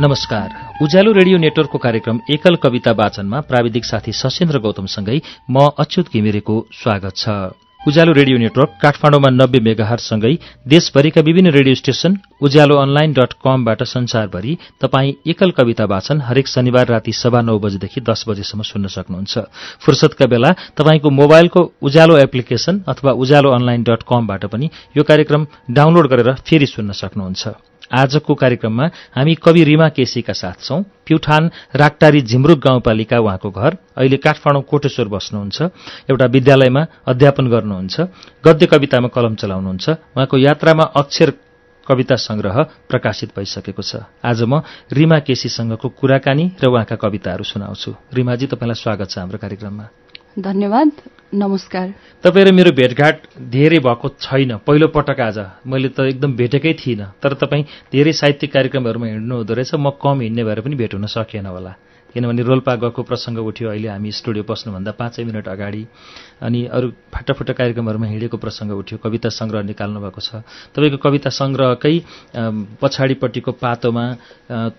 नमस्कार। उज्यालो रेडियो नेटवर्कको कार्यक्रम एकल कविता वाचनमा प्राविधिक साथी सशेन्द्र गौतमसँगै म अच्युत घिमिरेको स्वागत छ। उज्यालो रेडियो नेटवर्क काठमाडौँमा नब्बे मेगाहरसँगै देशभरिका विभिन्न radio station Ujyaalo online dot कमबाट संसारभरि तपाईँ एकल कविता वाचन हरेक शनिबार राति सभा नौ बजेदेखि दस बजेसम्म सुन्न सक्नुहुन्छ। फुर्सदका बेला तपाईँको मोबाइलको उज्यालो एप्लिकेशन अथवा उज्यालो अनलाइन डट कमबाट पनि यो कार्यक्रम डाउनलोड गरेर फेरि सुन्न सक्नुहुन्छ। आजको कार्यक्रममा हामी कवि रिमा केसीका साथ छौं। प्युठान राक्टारी झिमरुक गाउँपालिका उहाँको घर। अहिले काठमाडौँ कोटेश्वर बस्नुहुन्छ। एउटा विद्यालयमा अध्यापन गर्नुहुन्छ। गद्य कवितामा कलम चलाउनुहुन्छ। उहाँको यात्रामा अक्षर कविता संग्रह प्रकाशित भइसकेको छ। आज म रिमा केसीसँगको कुराकानी र उहाँका कविताहरू सुनाउँछु। रिमाजी तपाईँलाई स्वागत छ हाम्रो कार्यक्रममा। धन्यवाद नमस्कार। तपाईँ र मेरो भेटघाट धेरै भएको छैन। पहिलो पटक आज। मैले त एकदम भेटेकै थिइनँ। तर तपाईँ धेरै साहित्यिक कार्यक्रमहरूमा हिँड्नु हुँदो रहेछ। म कम हिँड्ने भएर पनि भेट हुन सकेन होला। किनभने रोल्पा गएको प्रसङ्ग उठ्यो अहिले हामी स्टुडियो बस्नुभन्दा पाँचै मिनट अगाडि अनि अरू फाटाफुटा कार्यक्रमहरूमा हिँडेको प्रसङ्ग उठ्यो कविता सङ्ग्रह निकाल्नु भएको छ। तपाईँको कविता सङ्ग्रहकै पछाडिपट्टिको पातोमा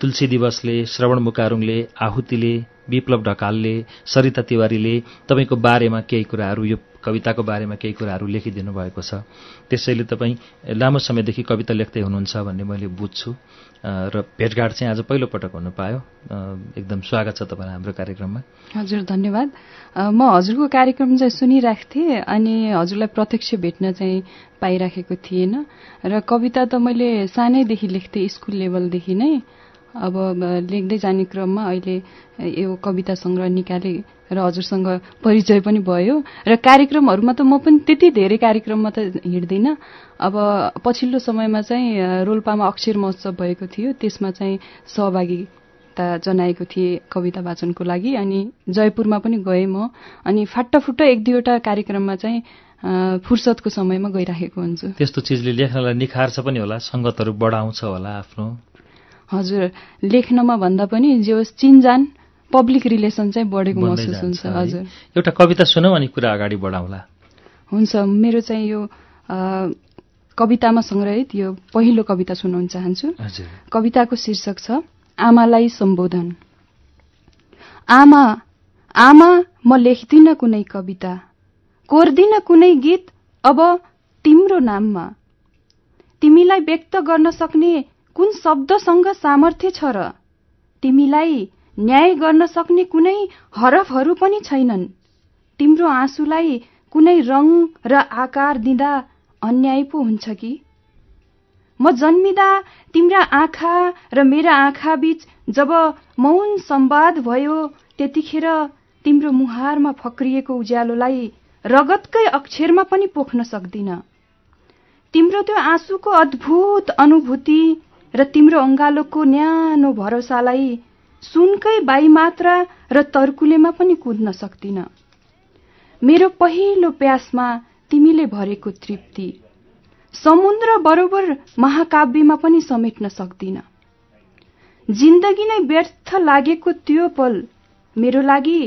तुलसी दिवसले श्रवण मुकारुङले आहुतिले विप्लव ढकालले सरिता तिवारीले तपाईँको बारेमा केही कुराहरू यो कविताको बारेमा केही कुराहरू लेखिदिनु भएको छ। त्यसैले तपाईँ लामो समयदेखि कविता लेख्दै हुनुहुन्छ भन्ने मैले बुझ्छु। र भेटघाट चाहिँ आज पहिलोपटक हुनु पायो। एकदम स्वागत छ तपाईँलाई हाम्रो कार्यक्रममा। हजुर धन्यवाद। म हजुरको कार्यक्रम चाहिँ सुनिरहेको थिएँ अनि हजुरलाई प्रत्यक्ष भेट्न चाहिँ पाइराखेको थिएन। र कविता त मैले सानैदेखि लेख्थेँ स्कुल लेभलदेखि नै। अब लेख्दै जाने क्रममा अहिले यो कविता सङ्ग्रह निकाले र हजुरसँग परिचय पनि भयो र कार्यक्रमहरूमा त म पनि त्यति धेरै कार्यक्रममा त हिँड्दिनँ। अब पछिल्लो समयमा चाहिँ रोल्पामा अक्षर महोत्सव भएको थियो। त्यसमा चाहिँ सहभागिता जनाएको थिएँ कविता वाचनको लागि अनि जयपुरमा पनि गएँ म। अनि फाट्टाफुट्टा एक दुईवटा कार्यक्रममा चाहिँ फुर्सदको समयमा गइराखेको हुन्छु। त्यस्तो चिजले लेख्नलाई निखार्छ पनि होला सङ्गतहरू बढाउँछ होला आफ्नो। हजुर लेख्नमा भन्दा पनि जे होस् चिनजान पब्लिक रिलेसन चाहिँ बढेको महसुस हुन्छ हजुर। एउटा कविता सुनौ अनि कुरा अगाडि बढाउँला। हुन्छ मेरो चाहिँ यो कवितामा सङ्ग्रहित यो पहिलो कविता सुनाउन चाहन्छु। कविताको शीर्षक छ आमालाई सम्बोधन। आमा आमा म लेख्दिन कुनै कविता। कोर्दिन कुनै गीत अब तिम्रो नाममा। तिमीलाई व्यक्त गर्न सक्ने कुन शब्दसँग सामर्थ्य छ र? तिमीलाई न्याय गर्न सक्ने कुनै हरफहरू पनि छैनन्। तिम्रो आँसुलाई कुनै रङ र आकार दिँदा अन्याय पो हुन्छ कि? म जन्मिँदा तिम्रा आँखा र मेरा आँखा बीच जब मौन सम्वाद भयो त्यतिखेर तिम्रो मुहारमा फक्रिएको उज्यालोलाई रगतकै अक्षरमा पनि पोख्न सक्दिन। तिम्रो त्यो आँसुको अद्भुत अनुभूति र तिम्रो अङ्गालोको न्यानो भरोसालाई सुनकै बाई मात्रा र तर्कुलेमा पनि कुद्न सक्दिन। मेरो पहिलो प्यासमा तिमीले भरेको तृप्ति समुद्र बरोबर महाकाव्यमा पनि समेट्न सक्दिन। जिन्दगी नै व्यर्थ लागेको त्यो पल मेरो लागि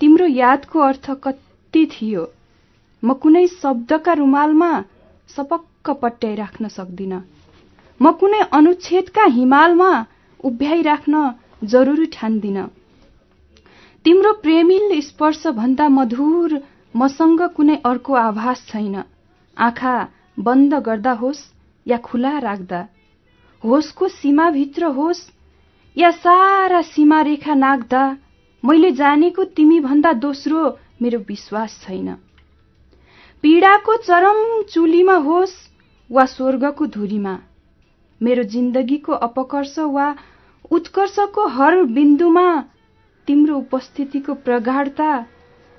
तिम्रो यादको अर्थ कति थियो म कुनै शब्दका रुमालमा सपक्क पट्याइराख्न सक्दिन। म कुनै अनुच्छेदका हिमालमा उभ्याइराख्न जरुरी ठान्दिन। तिम्रो प्रेमिल स्पर्श भन्दा मधुर मसँग कुनै अर्को आभास छैन। आँखा बन्द गर्दा होस् या खुला राख्दा। होसको सीमाभित्र होस् या सारा सीमा रेखा नाग्दा मैले जानेको तिमी भन्दा दोस्रो मेरो विश्वास छैन। पीडाको चरम चुलीमा होस् वा स्वर्गको धुरीमा। मेरो जिन्दगीको अपकर्ष वा उत्कर्षको हर बिन्दुमा तिम्रो उपस्थितिको प्रगाढता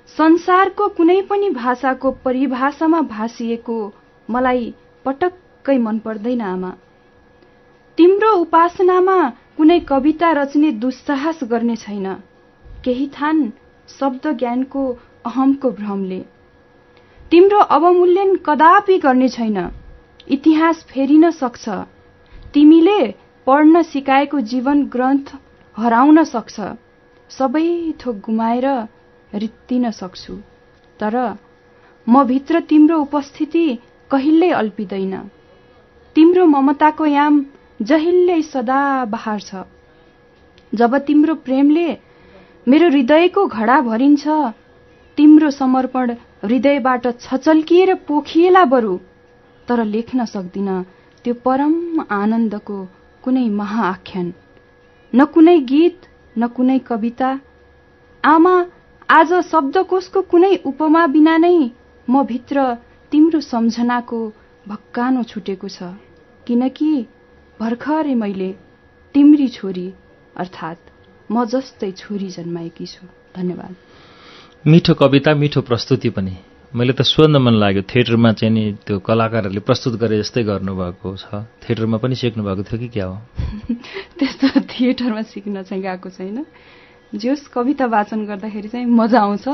संसारको कुनै पनि भाषाको परिभाषामा भाषिएको मलाई पटक्कै मन पर्दैन आमा। तिम्रो उपासनामा कुनै कविता रच्ने दुस्साहस गर्ने छैन। केही थान शब्द ज्ञानको अहमको भ्रमले। तिम्रो अवमूल्यन कदापि गर्ने छैन। इतिहास फेरिन सक्छ। तिमीले पढ्न सिकाएको जीवन ग्रन्थ हराउन सक्छ। सबै थोक गुमाएर रित्तिन सक्छु। तर म भित्र तिम्रो उपस्थिति कहिल्यै अल्पिँदैन। तिम्रो ममताको याम जहिल्यै सदा बहार छ। जब तिम्रो प्रेमले मेरो हृदयको घडा भरिन्छ तिम्रो समर्पण हृदयबाट छचल्किएर पोखिएला बरु तर लेख्न सक्दिन त्यो परम आनन्दको कुनै महाआख्यान न कुनै गीत न कुनै कविता। आमा आज शब्दकोशको कुनै उपमा बिना नै म भित्र तिम्रो सम्झनाको भक्कानो छुटेको छ। किनकि भर्खरै मैले तिम्री छोरी अर्थात् म जस्तै छोरी जन्माएकी छु। धन्यवाद। मिठो कविता मिठो प्रस्तुति पनि। मैले त सोध्न मन लाग्यो थिएटरमा चाहिँ नि त्यो कलाकारहरूले प्रस्तुत गरे जस्तै गर्नुभएको छ। थिएटरमा पनि सिक्नु भएको थियो कि क्या हो? त्यस्तो थिएटरमा सिक्न चाहिँ गएको छैन। जोस् कविता वाचन गर्दाखेरि चाहिँ मजा आउँछ।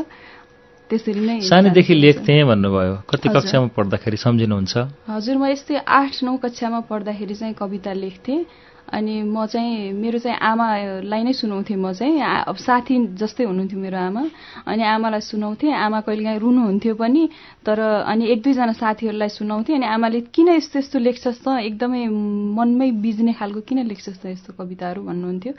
त्यसरी नै सानैदेखि लेख्थेँ भन्नुभयो। कति कक्षामा पढ्दाखेरि सम्झिनुहुन्छ? हजुर म यस्तै आठ नौ कक्षामा पढ्दाखेरि चाहिँ कविता लेख्थेँ। अनि म चाहिँ मेरो चाहिँ आमालाई नै सुनाउँथेँ म चाहिँ। अब साथी जस्तै हुनुहुन्थ्यो मेरो आमा। अनि आमालाई सुनाउँथेँ। आमा कहिलेकाहीँ रुनुहुन्थ्यो पनि तर अनि एक दुईजना साथीहरूलाई सुनाउँथेँ। अनि आमाले किन यस्तो यस्तो लेख्छस् त एकदमै मनमै बिज्ने खालको किन लेख्छस् त यस्तो कविताहरू भन्नुहुन्थ्यो।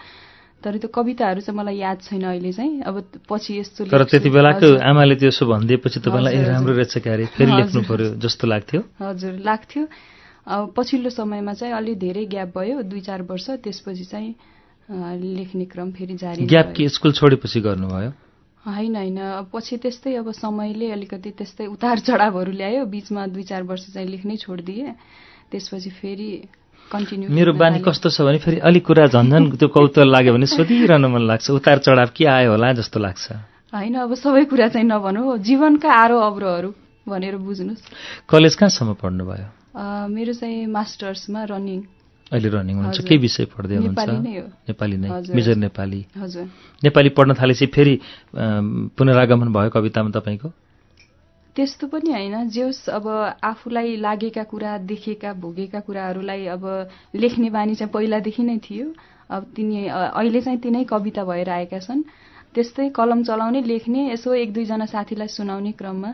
तर त्यो कविताहरू चाहिँ मलाई याद छैन अहिले चाहिँ। अब पछि यस्तो तर त्यति बेलाको आमाले त्यसो भनिदिएपछि तपाईँलाई राम्रो रहेछ क्यारे फेरि लेख्नु पर्यो जस्तो लाग्थ्यो। हजुर लाग्थ्यो। पछिल्लो समयमा चाहिँ अलि धेरै ग्याप भयो। दुई चार वर्ष त्यसपछि चाहिँ लेख्ने क्रम फेरि जारी ग्याप कि स्कुल छोडेपछि गर्नुभयो? होइन होइन। पछि त्यस्तै अब समयले अलिकति त्यस्तै उतार चढावहरू ल्यायो। बिचमा दुई चार वर्ष चाहिँ लेख्नै छोडिदिएँ। त्यसपछि फेरि कन्टिन्यू मेरो बानी कस्तो छ भने फेरि अलिक कुरा झन्झन त्यो कौतल लाग्यो भने सोधिरहनु मन लाग्छ। उतार चढाव के आयो होला जस्तो लाग्छ। होइन अब सबै कुरा चाहिँ नभनौँ। जीवनका आरो अब्रोहरू भनेर बुझ्नुहोस्। कलेज कहाँसम्म पढ्नुभयो? मेरो चाहिँ मास्टर्समा रनिङ। अहिले रनिङ हुनुहुन्छ के विषय पढ्दै हुनुहुन्छ? नेपाली नै मेजर नेपाली। हजुर। नेपाली पढ्न थालेपछि फेरि पुनरागमन भयो कवितामा तपाईँको? त्यस्तो पनि होइन। जेस अब आफूलाई लागेका कुरा देखेका भोगेका कुराहरूलाई अब लेख्ने बानी चाहिँ पहिलादेखि नै थियो। अब तिनी अहिले चाहिँ तिनै कविता भएर आएका छन्। त्यस्तै कलम चलाउने लेख्ने यसो एक दुईजना साथीलाई सुनाउने क्रममा।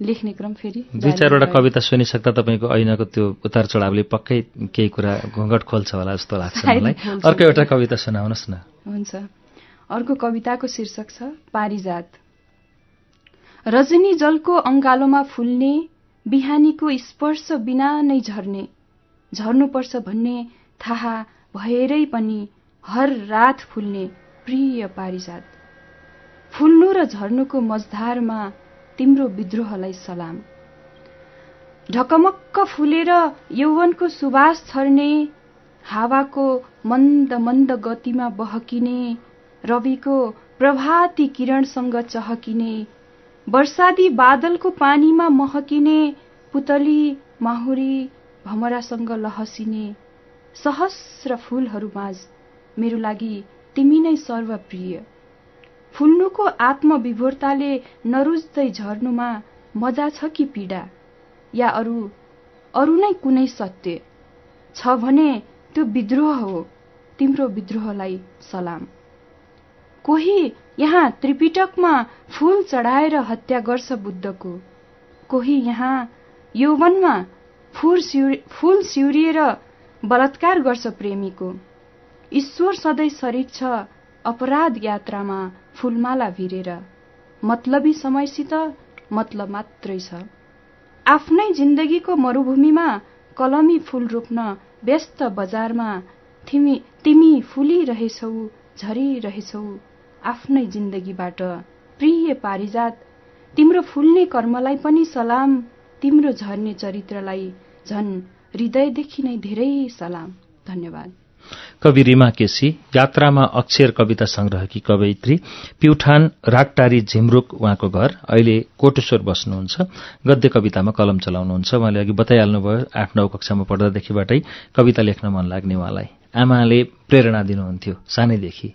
लेख्ने क्रम फेरि दुई चारवटा कविता सुनिसक्दा तपाईँको ऐनाको त्यो उतार चढावले पक्कै केही कुरा घुँघट खोल्छ होला जस्तो लाग्छ मलाई। अर्को एउटा कविता सुनाउनुहोस् न। हुन्छ। अर्को कविताको शीर्षक छ पारिजात। रजनी जलको अङ्गालोमा फुल्ने बिहानीको स्पर्श बिना नै झर्ने झर्नुपर्छ भन्ने थाहा भएरै पनि हर रात फुल्ने प्रिय पारिजात। फुल्नु र झर्नुको मझधारमा तिम्रो विद्रोहलाई सलाम। ढकमक्क फुलेर यौवनको सुवास छर्ने हावाको मन्द मन्द गतिमा बहकिने रविको प्रभाती किरणसँग चहकिने वर्षादी बादलको पानीमा महकिने पुतली माहुरी भमरासँग लहसिने सहस्र फूलहरूमाझ मेरो लागि तिमी नै सर्वप्रिय। फुल्नुको आत्मविभोरताले नरुज्दै झर्नुमा मजा छ कि पीडा? या अरू अरू नै कुनै सत्य? छ भने त्यो विद्रोह हो तिम्रो विद्रोहलाई सलाम। कोही यहाँ त्रिपिटकमा फूल चढाएर हत्या गर्छ बुद्धको। कोही यहाँ यौवनमा फूल सिउरिएर बलात्कार गर्छ प्रेमीको। ईश्वर सधैँ शरीर छ अपराध यात्रामा फूलमाला भिरेर मतलबी समयसित मतलब मात्रै छ। आफ्नै जिन्दगीको मरूभूमिमा कलमी फूल रोप्न व्यस्त बजारमा तिमी तिमी फुलिरहेछौ झरिरहेछौ आफ्नै जिन्दगीबाट। प्रिय पारिजात तिम्रो फुल्ने कर्मलाई पनि सलाम तिम्रो झर्ने चरित्रलाई झन् हृदयदेखि नै धेरै सलाम। धन्यवाद। कवि रिमा केसी यात्रामा अक्षर कविता संग्रहकी कवयित्री प्युठान रागटारी झिमरुक उहाँको घर। अहिले कोटेश्वर बस्नुहुन्छ। गद्य कवितामा कलम चलाउनुहुन्छ। उहाँले अघि बताइहाल्नुभयो आठ नौ कक्षामा पढ्दादेखिबाटै कविता लेख्न मन लाग्ने उहाँलाई। आमाले प्रेरणा दिनुहुन्थ्यो सानैदेखि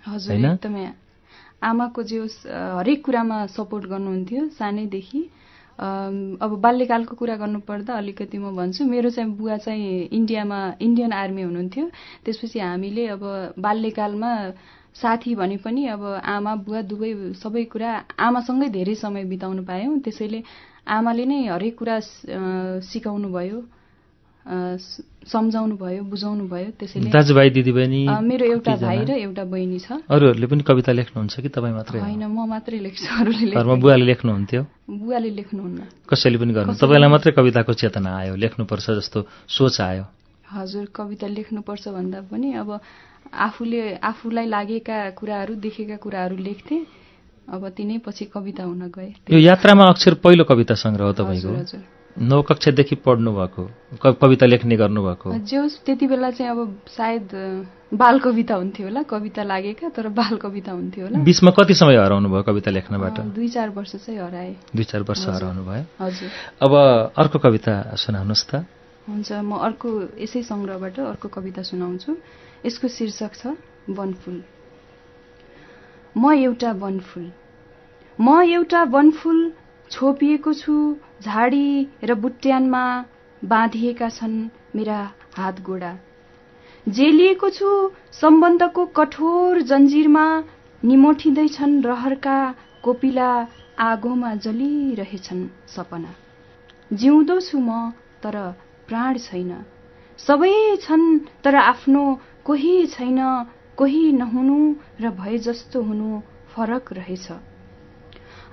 आमाको जे हरेक कुरामा सपोर्ट गर्नुहुन्थ्यो सानैदेखि। अब बाल्यकालको कुरा गर्नुपर्दा अलिकति म भन्छु मेरो चाहिँ बुवा चाहिँ इन्डियामा इन्डियन आर्मी हुनुहुन्थ्यो। त्यसपछि हामीले अब बाल्यकालमा साथी भने पनि अब आमा बुवा दुवै सबै कुरा आमासँगै धेरै समय बिताउनु पायौँ। त्यसैले आमाले नै हरेक कुरा सिकाउनु भयो सम्झाउनु भयो बुझाउनु भयो त्यसैले दाजुभाइ दिदीबहिनी मेरो एउटा भाइ र एउटा बहिनी छ। अरूहरूले पनि कविता लेख्नुहुन्छ कि तपाईँ मात्रै? होइन म मात्रै लेख्छु अरूले घरमा बुवाले लेख्नुहुन्थ्यो? बुवाले लेख्नुहुन्न। कसैले पनि गर्नु। तपाईँलाई मात्रै कविताको चेतना आयो लेख्नुपर्छ जस्तो सोच आयो। हजुर कविता लेख्नुपर्छ भन्दा पनि अब आफूले आफूलाई लागेका कुराहरू देखेका कुराहरू लेख्थे अब तिनै पछि कविता हुन गए। यो यात्रामा अक्षर पहिलो कविता सङ्ग्रह हो तपाईँको? नौ कक्षादेखि पढ्नु भएको कविता लेख्ने गर्नुभएको। जे होस् त्यति बेला चाहिँ अब सायद बाल कविता हुन्थ्यो होला कविता लागेका तर बाल कविता हुन्थ्यो होला। बिचमा कति समय हराउनु भयो कविता लेख्नबाट? दुई चार वर्ष चाहिँ हराए। दुई चार वर्ष हराउनु भयो। हजुर। अब अर्को कविता सुनाउनुहोस् त। हुन्छ म अर्को यसै सङ्ग्रहबाट अर्को कविता सुनाउँछु। यसको शीर्षक छ वनफुल। म एउटा वनफुल। म एउटा वनफुल छोपिएको छु झाडी र बुट्यानमा बाँधिएका छन् मेरा हात गोडा। जेलिएको छु सम्बन्धको कठोर जन्जिरमा निमोठिँदैछन् रहरका कोपिला आगोमा जलिरहेछन् सपना। जिउँदो छु म तर प्राण छैन। सबै छन् तर आफ्नो कोही छैन कोही नहुनु र भए जस्तो हुनु फरक रहेछ।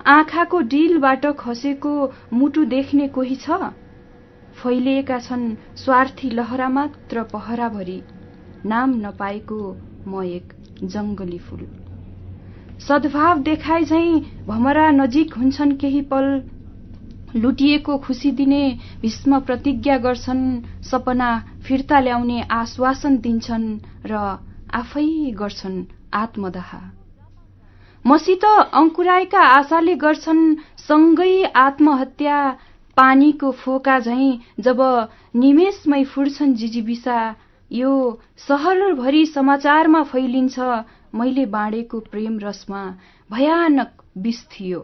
आँखाको डिलबाट खसेको मुटु देख्ने कोही छ? फैलिएका छन् स्वार्थी लहरा मात्र पहराभरि। नाम नपाएको म एक जङ्गली फूल। सद्भाव देखाए झैँ भमरा नजिक हुन्छन् केही पल। लुटिएको खुसी दिने भीष्म प्रतिज्ञा गर्छन् सपना फिर्ता ल्याउने आश्वासन दिन्छन् र आफै गर्छन् आत्मदाह। मसित अङ्कुराएका आशाले गर्छन् सँगै आत्महत्या पानीको फोका झैं जब निमेषमै फुड्छन् जिजीबिसा यो सहरभरि समाचारमा फैलिन्छ मैले बाँडेको प्रेम रसमा भयानक विष थियो।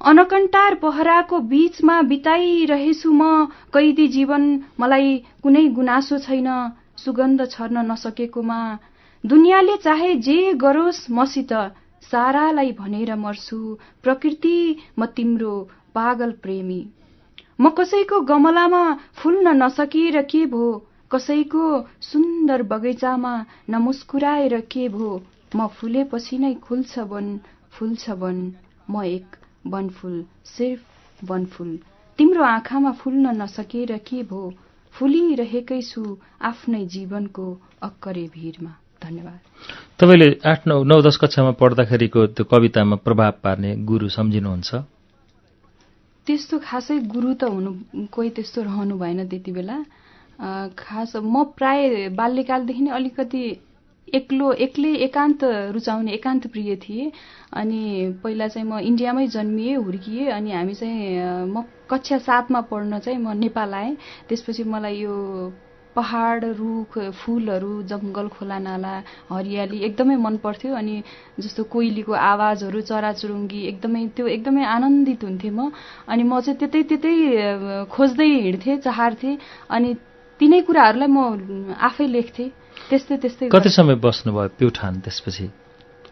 अनकन्टार पहराको बीचमा बिताइरहेछु म कैदी जीवन मलाई कुनै गुनासो छैन सुगन्ध छर्न नसकेकोमा। दुनियाँले चाहे जे गरोस् मसित सारालाई भनेर मर्छु प्रकृति म तिम्रो पागल प्रेमी। म कसैको गमलामा फुल्न नसकेर के भो? कसैको सुन्दर बगैँचामा नमुस्कुराएर के भो? म फुलेपछि नै खुल्छ वन फुल्छ वन। म एक वनफुल सिर्फ वनफुल। तिम्रो आँखामा फुल्न नसकेर के भो? फुलिरहेकै छु आफ्नै जीवनको अक्करे भिरमा। धन्यवाद। तपाईँले आठ नौ नौ दस कक्षामा पढ्दाखेरिको त्यो कवितामा प्रभाव पार्ने गुरु सम्झिनुहुन्छ? त्यस्तो खासै गुरु त हुनु कोही त्यस्तो रहनु भएन त्यति बेला। खास म प्राय बाल्यकालदेखि नै अलिकति एक्लो एक्लै एकान्त रुचाउने एकान्त प्रिय थिएँ। अनि पहिला चाहिँ म इन्डियामै जन्मिएँ हुर्किएँ। अनि हामी चाहिँ म कक्षा सातमा पढ्न चाहिँ म नेपाल आएँ। त्यसपछि मलाई यो पहाड रुख फुलहरू जङ्गल खोला नाला हरियाली एकदमै मन पर्थ्यो अनि जस्तो कोइलीको आवाजहरू चराचुरुङ्गी एकदमै त्यो एकदमै आनन्दित हुन्थेँ म। अनि म चाहिँ त्यतै त्यतै खोज्दै हिँड्थेँ चाहार्थेँ अनि तिनै कुराहरूलाई म आफै लेख्थेँ। त्यस्तै त्यस्तै कति समय बस्नुभयो प्युठान त्यसपछि?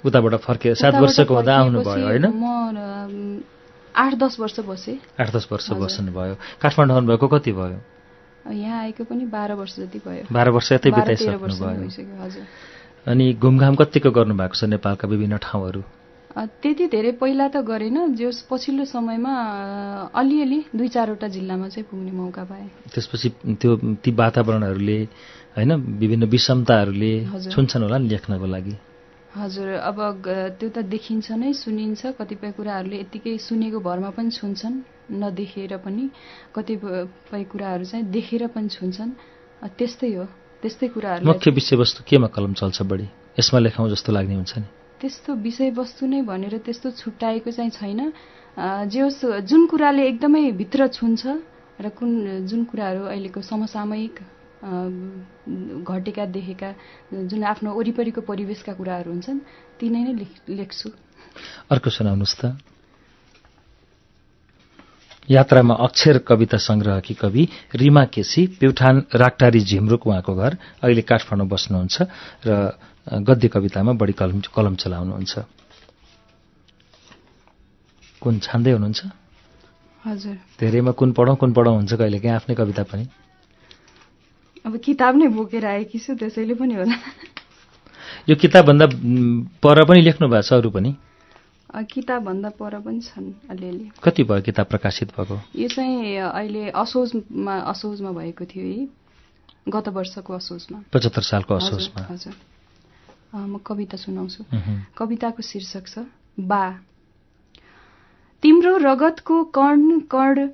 उताबाट फर्केर सात वर्षको हुँदा आउनुभयो होइन? म आठ दस वर्ष बसेँ। आठ दस वर्ष बस्नुभयो। काठमाडौँ आउनुभएको कति भयो? यहाँ आएको पनि बाह्र वर्ष जति भयो। बाह्र वर्ष यतै बिताइसक्नु भयो। अनि घुमघाम कतिको गर्नुभएको छ नेपालका विभिन्न ठाउँहरू? त्यति धेरै पहिला त गरेन जो पछिल्लो समयमा अलिअलि दुई चारवटा जिल्लामा चाहिँ पुग्ने मौका पाएँ। त्यसपछि त्यो ती वातावरणहरूले होइन विभिन्न विषमताहरूले छुन्छन् होला नि लेख्नको लागि। हजुर अब त्यो त देखिन्छ नै सुनिन्छ। कतिपय कुराहरूले यत्तिकै सुनेको भरमा पनि छुन्छन् नदेखेर पनि। कतिपय कुराहरू चाहिँ देखेर पनि छुन्छन् त्यस्तै हो। त्यस्तै कुराहरू मुख्य विषयवस्तु केमा कलम चल्छ बढी? यसमा लेखाउँ जस्तो लाग्ने हुन्छ नि। त्यस्तो विषयवस्तु नै भनेर त्यस्तो छुट्याएको चाहिँ छैन। जे होस् जुन कुराले एकदमै भित्र छुन्छ र कुन जुन कुराहरू अहिलेको समसामयिक घटेका देखेका जुन आफ्नो वरिपरिको परिवेशका कुराहरू हुन्छन् तिनै नै लेख्छु। अर्को सुनाउनुहोस् त। यात्रामा अक्षर कविता सङ्ग्रहकी कवि रिमा केसी प्युठान राक्टारी झिमरुक उहाँको घर अहिले काठमाडौँ बस्नुहुन्छ र गद्य कवितामा बढी कलम कलम चलाउनुहुन्छ। कुन छान्दै हुनुहुन्छ? हजुर। धेरैमा कुन पढौँ कुन पढौँ हुन्छ कहिले? काहीँ आफ्नै कविता पनि? अब किताब नै बोकेर आएकी छु त्यसैले पनि होला। यो किताबभन्दा पर पनि लेख्नु भएको छ अरू पनि? किताबभन्दा पर पनि छन् अलिअलि। कति भयो किताब प्रकाशित भएको? यो चाहिँ अहिले असोजमा असोजमा भएको थियो है गत वर्षको असोजमा। पचहत्तर सालको असोजमा। हजुर। म कविता सुनाउँछु। कविताको शीर्षक छ बा। तिम्रो रगतको कर्ण कर्ण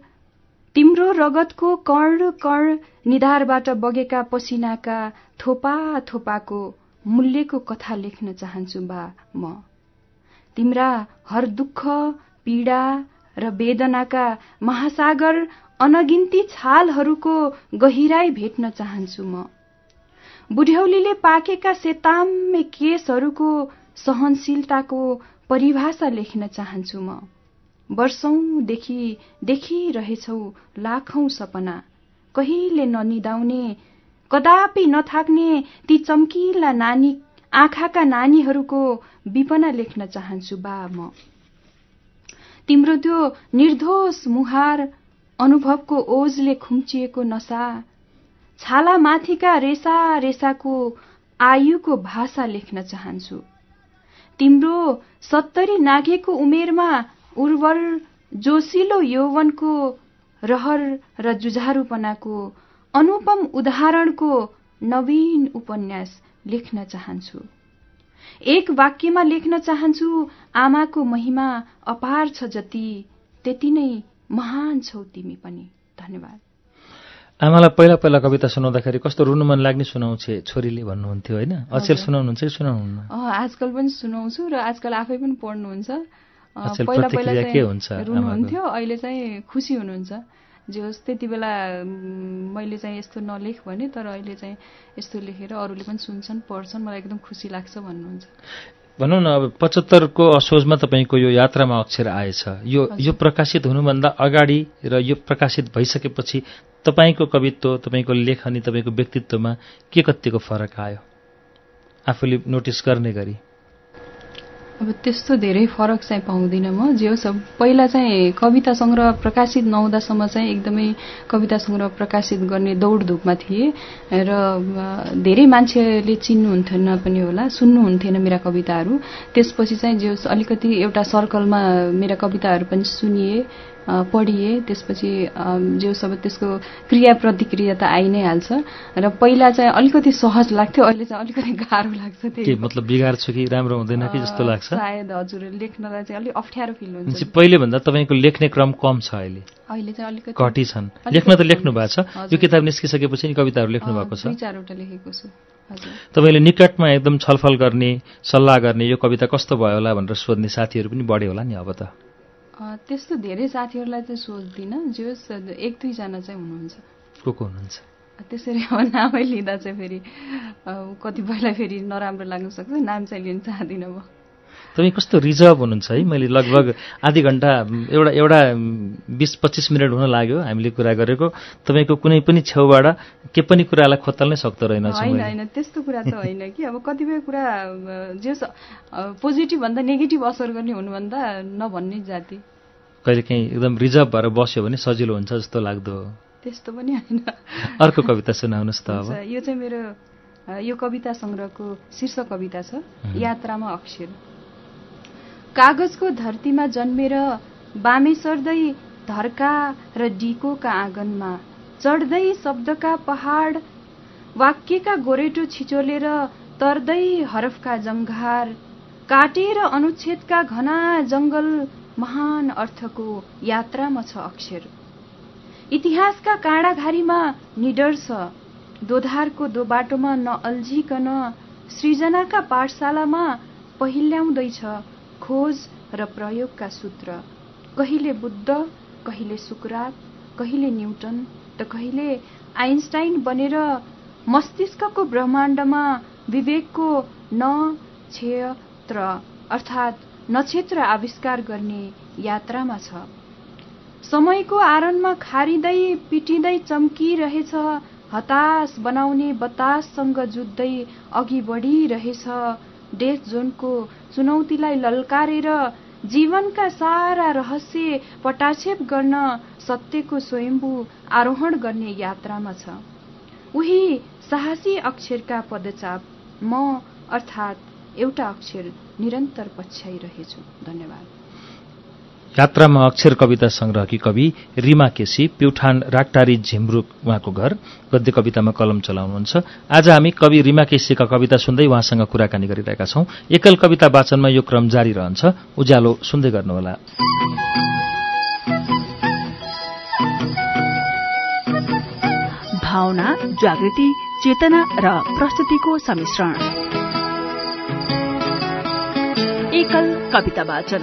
तिम्रो रगतको कर्ण कर्ण निधारबाट बगेका पसिनाका थोपा थोपाको मूल्यको कथा लेख्न चाहन्छु बा म। तिम्रा हर दुःख पीडा र वेदनाका महासागर अनगिन्ती छालहरूको गहिराई भेट्न चाहन्छु म। बुढ्यौलीले पाकेका सेताम्मे केसहरूको सहनशीलताको परिभाषा लेख्न चाहन्छु म। वर्षौंदेखि देखिरहेछौ लाखौं सपना। कहिले ननिदाउने कदापि नथाक्ने ती चम्किला नानी आँखाका नानीहरूको विपना लेख्न चाहन्छु बा म। तिम्रो त्यो निर्दोष मुहार अनुभवको ओजले खुम्चिएको नसा छाला माथिका रेसा रेसाको आयुको भाषा लेख्न चाहन्छु। तिम्रो सत्तरी नागेको उमेरमा उर्वर जोसिलो यौवनको रहर र जुझारूपनाको अनुपम उदाहरणको नवीन उपन्यास लेख्न चाहन्छु। एक वाक्यमा लेख्न चाहन्छु आमाको महिमा अपार छ जति त्यति नै महान छौ तिमी पनि। धन्यवाद। आमालाई पहिला पहिला कविता सुनाउँदाखेरि कस्तो रुनु मन लाग्ने सुनाउँछे छोरीले भन्नुहुन्थ्यो होइन? अचेल सुनाउनुहुन्छ कि सुनाउनुहुन्न? आजकल पनि सुनाउँछु र आजकल आफै पनि पढ्नुहुन्छ। पहिला पहिला के हुन्छ रुनुहुन्थ्यो। अहिले चाहिँ खुसी हुनुहुन्छ। जे होस् त्यति बेला मैले चाहिँ यस्तो नलेख भने तर अहिले चाहिँ यस्तो लेखेर अरूले पनि सुन्छन् पढ्छन् मलाई एकदम खुसी लाग्छ भन्नुहुन्छ। भनौँ न अब पचहत्तरको असोजमा तपाईँको यो यात्रामा अक्षर आएछ। यो यो प्रकाशित हुनुभन्दा अगाडि र यो प्रकाशित भइसकेपछि तपाईँको कवित्व तपाईँको लेखनी तपाईँको व्यक्तित्वमा के कतिको फरक आयो? आफूले नोटिस गर्ने गरी। अब त्यस्तो धेरै फरक चाहिँ पाउँदिनँ म। जे होस् अब पहिला चाहिँ कविता सङ्ग्रह प्रकाशित नहुँदासम्म चाहिँ एकदमै कविता सङ्ग्रह प्रकाशित गर्ने दौडधुपमा थिए। र धेरै मान्छेले चिन्नुहुन्थेन पनि होला सुन्नुहुन्थेन मेरा कविताहरू। त्यसपछि चाहिँ जे होस् अलिकति एउटा सर्कलमा मेरा कविताहरू पनि सुनिए। पढिए त्यसपछि जो सब त्यसको क्रिया प्रतिक्रिया त आइ नै हाल्छ। र पहिला चाहिँ अलिकति सहज लाग्थ्यो अहिले चाहिँ अलिकति गाह्रो लाग्छ त्यही मतलब बिगार्छु कि राम्रो हुँदैन कि जस्तो लाग्छ? सायद हजुर लेख्नलाई चाहिँ अलिक अप्ठ्यारो फिल हुन्छ। पहिले भन्दा तपाईँको लेख्ने क्रम कम छ अहिले। अहिले चाहिँ अलिकति घटी छन्। लेख्न त लेख्नु भएको छ। यो किताब निस्किसकेपछि नि कविताहरू लेख्नु भएको छ। चारवटा लेखेको छु। तपाईँले निकटमा एकदम छलफल गर्ने सल्लाह गर्ने यो कविता कस्तो भयो होला भनेर सोध्ने साथीहरू पनि बढ्यो होला नि अब त। त्यस्तो धेरै साथीहरूलाई चाहिँ सोच्दिनँ जे एक दुईजना चाहिँ हुनुहुन्छ। को को हुनुहुन्छ? त्यसरी अब नामै लिँदा चाहिँ फेरि कतिपयलाई फेरि नराम्रो लाग्न सक्छ। नाम चाहिँ लिन चाहदिनँ म। तपाईँ कस्तो रिजर्भ हुनुहुन्छ है? मैले लगभग आधी घन्टा एउटा एउटा बिस पच्चिस मिनट हुन लाग्यो हामीले कुरा गरेको। तपाईँको कुनै पनि छेउबाट के पनि कुरालाई खोतल्नै सक्दो रहेन होइन होइन त्यस्तो कुरा त होइन कि। अब कतिपय कुरा जे पोजिटिभ भन्दा नेगेटिभ असर गर्ने हुनुभन्दा नभन्ने जाति। कहिलेकाहीँ एकदम रिजर्भ भएर बस्यो भने सजिलो हुन्छ जस्तो लाग्दो त्यस्तो पनि होइन। अर्को कविता सुनाउनुहोस् त अब। यो चाहिँ मेरो यो कविता सङ्ग्रहको शीर्ष कविता छ यात्रामा अक्षर। कागजको धरतीमा जन्मेर बामे सर्दै धर्का र डिकोका आँगनमा चढ्दै शब्दका पहाड वाक्यका गोरेटो छिचोलेर तर्दै हरफका जङ्घार काटेर अनुच्छेदका घना जङ्गल महान अर्थको यात्रामा छ अक्षर। इतिहासका काँडाघारीमा निडर छ दोधारको दो बाटोमा नअल्झिकन सृजनाका पाठशालामा पहिल्याउँदैछ खोज र प्रयोगका सूत्र। कहिले बुद्ध कहिले सुकरात कहिले न्युटन त कहिले आइन्स्टाइन बनेर मस्तिष्कको ब्रह्माण्डमा विवेकको नक्षेत्र अर्थात् नक्षत्र आविष्कार गर्ने यात्रामा छ। समयको आरणमा खारिँदै पिटिँदै चम्किरहेछ हताश बनाउने बताससँग जुत्दै अघि बढिरहेछ डेथ जोनको चुनौतीलाई ललकारेर जीवनका सारा रहस्य पटाक्षेप गर्न सत्यको स्वयम्भू आरोहण गर्ने यात्रामा छ। उही साहसी अक्षरका पदचाप म अर्थात् एउटा अक्षर निरन्तर पछ्याइरहेछु। धन्यवाद। यात्रामा अक्षर कविता संग्रहकी कवि रिमा केसी प्युठान राक्टारी झिमरुक उहाँको घर गद्य कवितामा कलम चलाउनुहुन्छ। आज हामी कवि रिमा केसीका कविता सुन्दै उहाँसँग कुराकानी गरिरहेका छौं। एकल कविता वाचनमा यो क्रम जारी रहन्छ। उज्यालो सुन्दै गर्नुहोला। भावना जागृति चेतना र प्रस्तुतिको सम्मिश्रण एकल कविता वाचन।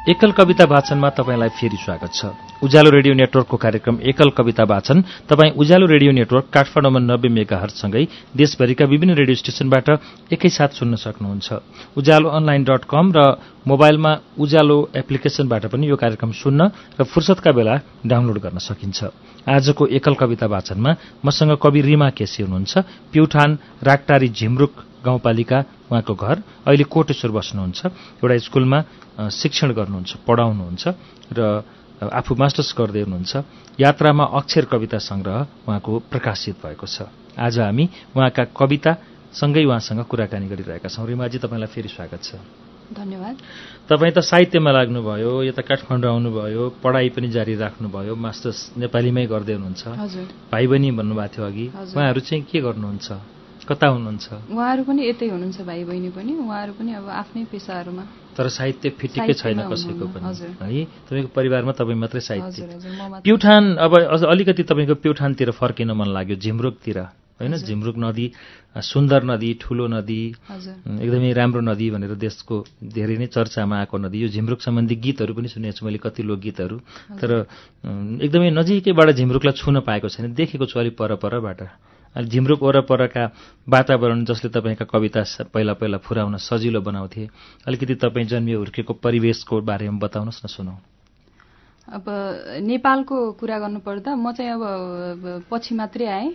एकल कविता वाचनमा तपाईँलाई फेरि स्वागत छ। उज्यालो रेडियो नेटवर्कको कार्यक्रम एकल कविता वाचन। तपाईँ उज्यालो रेडियो नेटवर्क काठमाडौँमा नब्बे मेगा हर्चसँगै देशभरिका विभिन्न रेडियो स्टेशनबाट एकैसाथ सुन्न सक्नुहुन्छ। उज्यालो अनलाइन डट कम र मोबाइलमा उज्यालो एप्लिकेशनबाट पनि यो कार्यक्रम सुन्न र फुर्सदका बेला डाउनलोड गर्न सकिन्छ। आजको एकल कविता वाचनमा मसँग कवि रिमा केसी हुनुहुन्छ। प्युठान राक्टारी झिमरुक गाउँपालिका उहाँको घर। अहिले कोटेश्वर बस्नुहुन्छ। एउटा स्कुलमा शिक्षण गर्नुहुन्छ पढाउनुहुन्छ र आफू मास्टर्स गर्दै हुनुहुन्छ। यात्रामा अक्षर कविता संग्रह उहाँको प्रकाशित भएको छ। आज हामी उहाँका कवितासँगै उहाँसँग कुराकानी गरिरहेका छौँ। रिमाजी तपाईँलाई फेरि स्वागत छ। धन्यवाद। तपाईँ त साहित्यमा लाग्नुभयो यता काठमाडौँ आउनुभयो पढाइ पनि जारी राख्नुभयो मास्टर्स नेपालीमै गर्दै हुनुहुन्छ। भाइ बहिनी भन्नुभएको थियो अघि। उहाँहरू चाहिँ के गर्नुहुन्छ? कता हुनुहुन्छ। उहाँहरू पनि यतै हुनुहुन्छ भाइ बहिनी पनि। उहाँहरू पनि अब आफ्नै पेसाहरूमा तर साहित्य फिटिकै छैन कसैको पनि है? तपाईँको परिवारमा तपाईँ मात्रै साहित्य प्युठान अब अलिकति तपाईँको प्युठानतिर फर्किन मन लाग्यो झिमरुकतिर होइन? झिमरुक नदी सुन्दर नदी ठुलो नदी एकदमै राम्रो नदी भनेर देशको धेरै नै चर्चामा आएको नदी। यो झिमरुक सम्बन्धी गीतहरू पनि सुनेको छु मैले कति लोकगीतहरू। तर एकदमै नजिकैबाट झिमरुकलाई छुन पाएको छैन देखेको छु अलिक पर परबाट झिमरुक वरपरका वातावरण जसले तपाईँका कविता पहिला पहिला फुराउन सजिलो बनाउँथे। अलिकति तपाईँ जन्मियो हुर्केको परिवेशको बारेमा बताउनुहोस् न सुनौ। अब नेपालको कुरा गर्नुपर्दा म चाहिँ अब पछि मात्रै आएँ।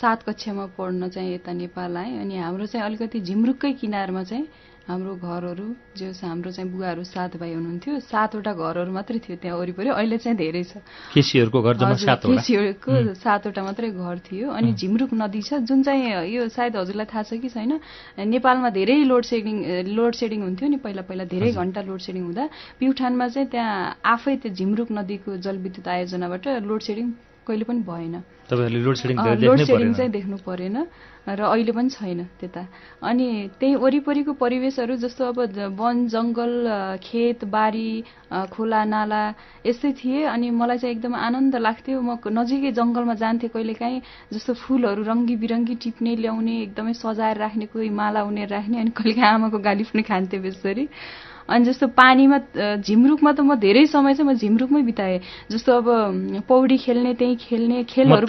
सात कक्षामा पढ्न चाहिँ यता नेपाल आएँ। अनि हाम्रो चाहिँ अलिकति झिमरुककै किनारमा चाहिँ हाम्रो घरहरू जो हाम्रो चाहिँ बुवाहरू सात भाइ हुनुहुन्थ्यो सातवटा घरहरू मात्रै थियो त्यहाँ वरिपरि। अहिले चाहिँ धेरै छ। केसीहरूको घर केसीहरूको सातवटा मात्रै घर थियो। अनि झिमरुक नदी छ जुन चाहिँ यो सायद हजुरलाई थाहा छ कि छैन नेपालमा धेरै लोड सेडिङ लोड सेडिङ हुन्थ्यो नि पहिला पहिला धेरै घन्टा लोड सेडिङ हुँदा। प्युठानमा चाहिँ त्यहाँ आफै त्यो झिमरुक नदीको जलविद्युत आयोजनाबाट लोड सेडिङ कहिले पनि भएन। लोड सेडिङ चाहिँ देख्नु परेन र अहिले पनि छैन त्यता। अनि त्यही वरिपरिको परिवेशहरू जस्तो अब वन जङ्गल खेत बारी खोला नाला यस्तै थिए अनि मलाई चाहिँ एकदम आनन्द लाग्थ्यो। म नजिकै जङ्गलमा जान्थेँ कहिलेकाहीँ जस्तो फुलहरू रङ्गी बिरङ्गी टिप्ने ल्याउने एकदमै सजाएर राख्ने कोही माला उनेर राख्ने अनि कहिलेकाहीँ आमाको गाली पनि खान्थेँ बेसरी। अनि जस्तो पानीमा झिमरुकमा त म धेरै समय चाहिँ म झिमरुकमै बिताएँ। जस्तो अब पौडी खेल्ने त्यहीँ खेल्ने खेलहरू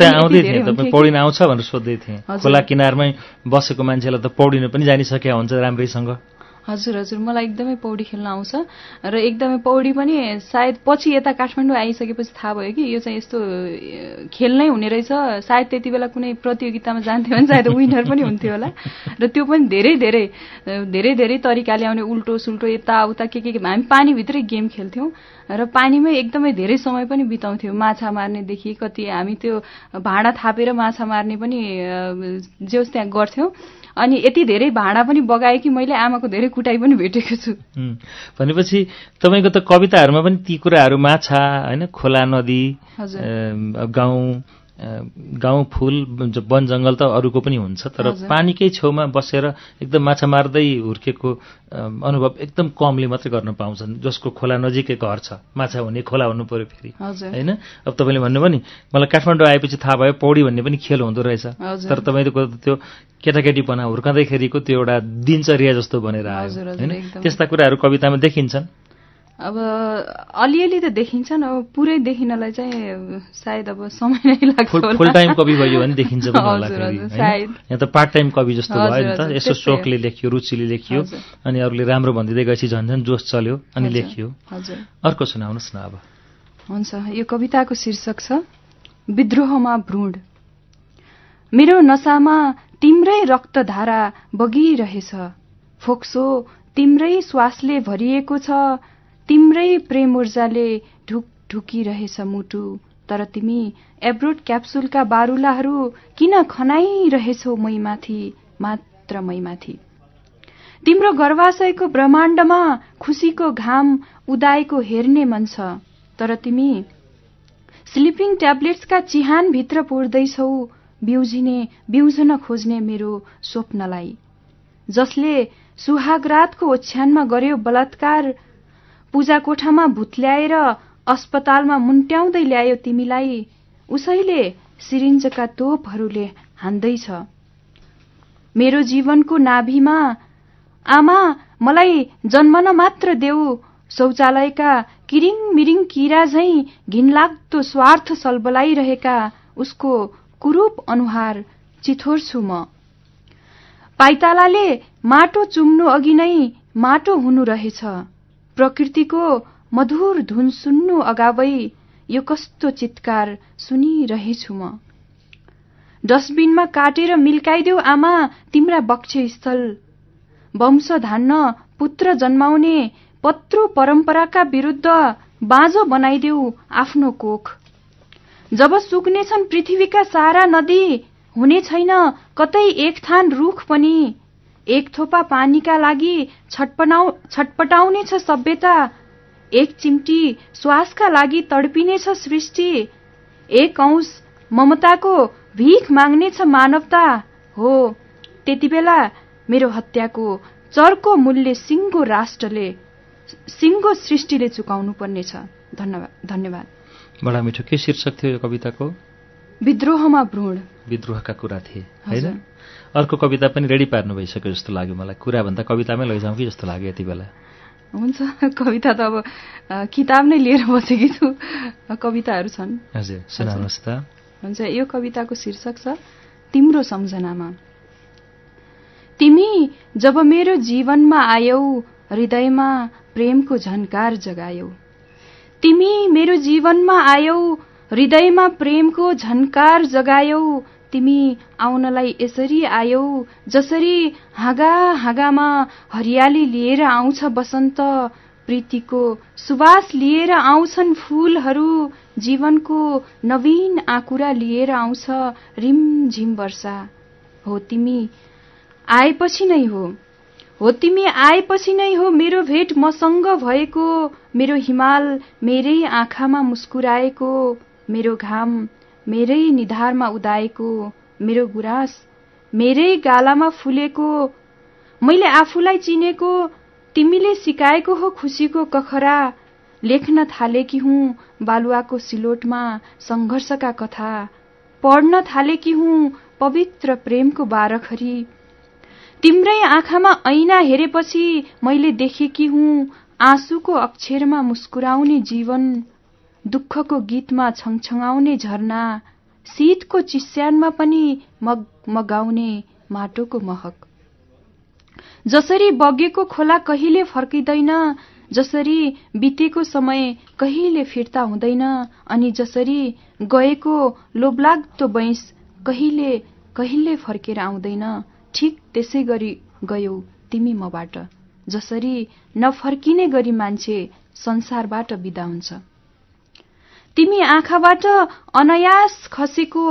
पौडिन आउँछ भनेर सोध्दै थिएँ। खोला किनारमै बसेको मान्छेलाई त पौडिन पनि जानिसके हुन्छ राम्रैसँग। हजुर हजुर मलाई एकदमै पौडी खेल्न आउँछ। र एकदमै पौडी पनि सायद पछि यता काठमाडौँ आइसकेपछि थाहा भयो कि यो चाहिँ यस्तो खेल्नै हुने रहेछ। सायद त्यति बेला कुनै प्रतियोगितामा जान्थ्यो भने सायद विनर पनि हुन्थ्यो होला। र त्यो पनि धेरै धेरै धेरै धेरै तरिकाले आउने उल्टो सुल्टो यताउता के के हामी पानीभित्रै गेम खेल्थ्यौँ। र पानीमै एकदमै धेरै समय पनि बिताउँथ्यौँ। माछा मार्नेदेखि कति हामी त्यो भाँडा थापेर माछा मार्ने पनि जे होस् त्यहाँ गर्थ्यौँ। अनि यति धेरै भाँडा पनि बगाएँ कि मैले आमाको धेरै कुटाइ पनि भेटेको छु। भनेपछि तपाईँको त कविताहरूमा पनि ती कुराहरू माछा होइन? खोला नदी गाउँ गाउँ फुल वन जङ्गल त अरूको पनि हुन्छ तर पानीकै छेउमा बसेर एकदम माछा मार्दै हुर्केको अनुभव एकदम कमले मात्रै गर्न पाउँछन् जसको खोला नजिकै घर छ। माछा हुने खोला हुनु पऱ्यो फेरि। होइन? अब तपाईँले भन्नुभयो नि मलाई काठमाडौँ आएपछि थाहा भयो पौडी भन्ने पनि खेल हुँदो रहेछ। तर तपाईँको त्यो केटाकेटीपना हुर्काउँदैखेरिको त्यो एउटा दिनचर्या जस्तो बनेर आयो। होइन? त्यस्ता कुराहरू कवितामा देखिन्छन्। अब अलिअलि त देखिन्छन् अब पुरै देखिनलाई चाहिँ सायद अब समय नै लाग्छ फुल टाइम कवि भयो भने देखिन्छ यहाँ त पार्ट टाइम कवि जस्तो भयो नि त। यसो सोकले लेखियो रुचिले लेखियो अनि अरूले राम्रो भनिदिँदै गएपछि झन् झन् जोस चल्यो अनि लेखियो। अर्को सुनाउनुहोस् न अब। हुन्छ यो कविताको शीर्षक छ विद्रोहमा भ्रूण। मेरो नसामा तिम्रै रक्तधारा बगिरहेछ। फोक्सो तिम्रै श्वासले भरिएको छ। तिम्रै प्रेम ऊर्जाले ढुक ढुकिरहेछ मुटु तर तिमी एब्रोड क्याप्सुलका बारुलाहरू किन खनाइरहेछौ मैमाथि मात्र मैमाथि? तिम्रो गर्भाशयको ब्रह्माण्डमा खुसीको घाम उदाएको हेर्ने मन छ तर तिमी स्लिपिङ ट्याब्लेट्सका चिहानभित्र पुर्दैछौ बिउजिने बिउजन खोज्ने मेरो स्वप्नलाई जसले सुहागरातको ओछ्यानमा गर्यो बलात्कार पूजा कोठामा भुत्ल्याएर अस्पतालमा मुन्ट्याउँदै ल्यायो तिमीलाई। उसैले सिरिन्जका तोपहरूले हान्दैछ। मेरो जीवनको नाभिमा आमा मलाई जन्मन मात्र देऊ। शौचालयका किरिङ मिरिङ किरा झैं घिनलाग्दो स्वार्थ सलबलाइरहेका उसको कुरूप अनुहार चिथोर्छु म। पाइतालाले माटो चुम्नु अघि नै माटो हुनु रहेछ। प्रकृतिको मधुर धुन सुन्नु अगावै यो कस्तो चित्कार सुनिरहेछु म। डस्टबिनमा काटेर मिल्काइदेऊ आमा तिम्रा स्थल वंश धान्न पुत्र जन्माउने पत्रु परम्पराका विरूद्ध बाँझो बनाइदेऊ आफ्नो कोख। जब सुक्नेछन् पृथ्वीका सारा नदी हुने छैन कतै एक थान रुख पनि। एक थोपा पानीका लागि छटपटाउनेछ सभ्यता। एक चिम्टी श्वासका लागि तडपिनेछ सृष्टि। एक अंश ममताको भीख माग्नेछ मानवता। हो त्यति बेला मेरो हत्याको चर्को मूल्य सिङ्गो राष्ट्रले सिङ्गो सृष्टिले चुकाउनु पर्नेछ धन्यवाद। बडा मिठो के शीर्षक थियो यो कविताको? विद्रोहमा भ्रूण। विद्रोहका कुरा थिए होइन? अर्को कविता पनि रेडी पार्नु भइसक्यो जस्तो लाग्यो मलाई। कुराभन्दा कवितामै लैजाउँ कि जस्तो लाग्यो यति बेला? हुन्छ। कविता त अब किताब नै लिएर बसेकी छु। कविताहरू छन्। हजुर सुनाउनुहोस् त। हुन्छ यो कविताको शीर्षक छ तिम्रो सम्झनामा। तिमी जब मेरो जीवनमा आयौ हृदयमा प्रेमको झन्कार जगायौ। तिमी मेरो जीवनमा आयौ हृदयमा प्रेमको झन्कार जगायौ तिमी आउनलाई यसरी आयौ जसरी हाँगा हाँगामा हरियाली लिएर आउँछ बसन्त प्रीतिको सुवास लिएर आउँछन् फूलहरू जीवनको नवीन आँकुरा लिएर आउँछ रिमझिम वर्षा। हो तिमी आएपछि नै हो। हो तिमी आएपछि नै हो मेरो भेट मसँग भएको मेरो हिमाल मेरै आँखामा मुस्कुराएको। मेरो घाम मेरै निधारमा उदाएको मेरो गुराँस मेरै गालामा फुलेको मैले आफूलाई चिनेको तिमीले सिकाएको हो खुसीको कखरा लेख्न थालेकी हुँ बालुवाको सिलोटमा सङ्घर्षका कथा पढ्न थालेकी हुँ पवित्र प्रेमको बारखरी। तिम्रै आँखामा ऐना हेरेपछि मैले देखेकी हुँ आँसुको अक्षरमा मुस्कुराउने जीवन। दुःखको गीतमा छङछङाउने झरना शीतको चिस्यानमा पनि मग मगाउने माटोको महक। जसरी बगेको खोला कहिले फर्किँदैन जसरी बितेको समय कहिले फिर्ता हुँदैन अनि जसरी गएको लोभलाग्दो बैंस कहिले कहिले फर्केर आउँदैन ठिक त्यसै गरी गयौ तिमी मबाट। जसरी नफर्किने गरी मान्छे संसारबाट बिदा हुन्छ। तिमी आँखाबाट अनायास खसेको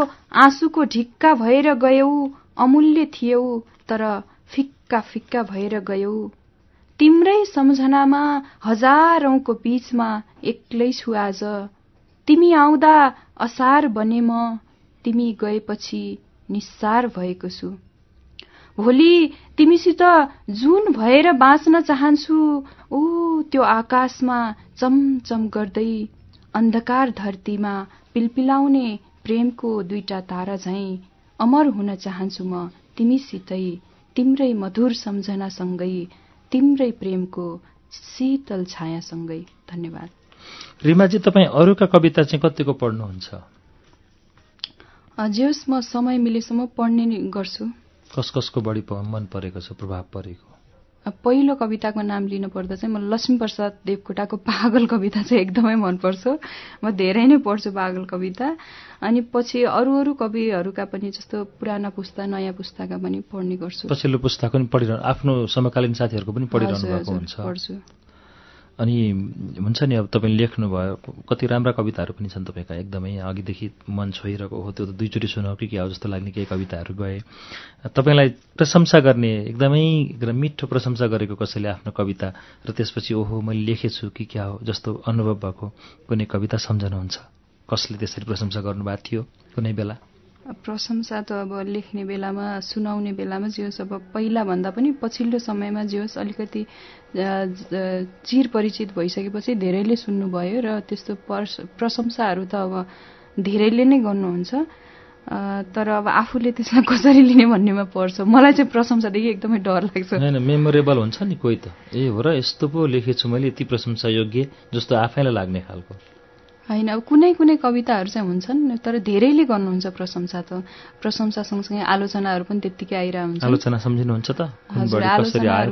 आँसुको ढिक्का भएर गयौ अमूल्य थियौ तर फिक्का फिक्का भएर गयौ। तिम्रै सम्झनामा हजारौंको बीचमा एक्लै छु आज। तिमी आउँदा असार बने म तिमी गएपछि निस्सार भएको छु। भोलि तिमीसित जुन भएर बाँच्न चाहन्छु ऊ त्यो आकाशमा चमचम गर्दै अन्धकार धरतीमा पिलपिलाउने प्रेमको दुईटा तारा झैं अमर हुन चाहन्छु म तिमीसितै तिम्रै मधुर सम्झनासँगै तिम्रै प्रेमको शीतल छायासँगै। धन्यवाद। रिमाजी तपाईँ अरूका कविता चाहिँ कतिको पढ्नुहुन्छ? जेस म समय मिलेसम्म पढ्ने गर्छु। कस कसको बढी मन परेको छ प्रभाव परेको। पहिलो कविताको नाम लिनु पर्दा चाहिँ म लक्ष्मीप्रसाद देवकोटाको पागल कविता चाहिँ एकदमै मनपर्छ। म धेरै नै पढ्छु पागल कविता। अनि पछि अरू अरू कविहरूका पनि जस्तो पुराना पुस्ता नयाँ पुस्ताका पनि पढ्ने गर्छु। पछिल्लो पुस्ताको पनि पढिरहनु आफ्नो समकालीन साथीहरूको पनि पढिरहनु भएको हुन्छ। अनि हुन्छ नि अब तपाईँले लेख्नुभयो कति राम्रा कविताहरू पनि छन् तपाईँका एकदमै। अघिदेखि मन छोइरहेको हो त्यो त दुईचोटि सुनाउ कि के हो जस्तो लाग्ने केही कविताहरू गए। तपाईँलाई प्रशंसा गर्ने एकदमै मिठो प्रशंसा गरेको कसैले आफ्नो कविता र त्यसपछि ओहो मैले लेखेछु कि क्या हो जस्तो अनुभव भएको कुनै कविता सम्झनुहुन्छ? कसले त्यसरी प्रशंसा गर्नुभएको थियो कुनै बेला? प्रशंसा त अब लेख्ने बेलामा सुनाउने बेलामा जे होस् अब पहिलाभन्दा पनि पछिल्लो समयमा जे होस् अलिकति चिर परिचित भइसकेपछि धेरैले सुन्नुभयो र त्यस्तो प्रशंसाहरू त अब धेरैले नै गर्नुहुन्छ। तर अब आफूले त्यसमा कसरी लिने भन्नेमा पर्छ। मलाई चाहिँ प्रशंसादेखि एकदमै डर लाग्छ। होइन मेमोरेबल हुन्छ नि कोही त। ए हो र यस्तो पो लेखेछु मैले यति प्रशंसा योग्य जस्तो आफैलाई लाग्ने खालको। होइन अब कुनै कुनै कविताहरू चाहिँ हुन्छन् तर धेरैले गर्नुहुन्छ प्रशंसा त। प्रशंसा सँगसँगै आलोचनाहरू पनि त्यत्तिकै आइरहेको हुन्छ आलोचना सम्झिनुहुन्छ त?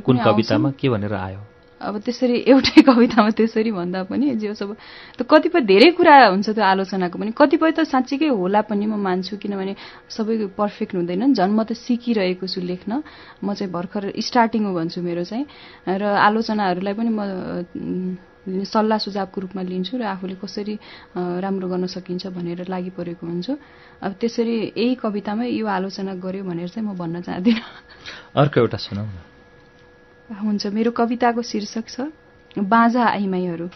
कुन कवितामा के भनेर आयो? अब त्यसरी एउटै कवितामा त्यसरी भन्दा पनि जे अब त कतिपय धेरै कुरा हुन्छ त्यो आलोचनाको पनि। कतिपय त साँच्चीकै होला पनि म मान्छु किनभने सबै पर्फेक्ट हुँदैन। झन् म त सिकिरहेको छु लेख्न। म चाहिँ भर्खर स्टार्टिङ हो भन्छु मेरो चाहिँ। र आलोचनाहरूलाई पनि म सल्लाह सुझावको रूपमा लिन्छु र आफूले कसरी राम्रो गर्न सकिन्छ भनेर लागि परेको हुन्छु। अब त्यसरी यही कवितामै यो आलोचना गर्यो भनेर चाहिँ म भन्न चाहदिनँ। अर्को एउटा सुनाउ हुन्छ मेरो कविताको शीर्षक छ बाँझा आइमाईहरू।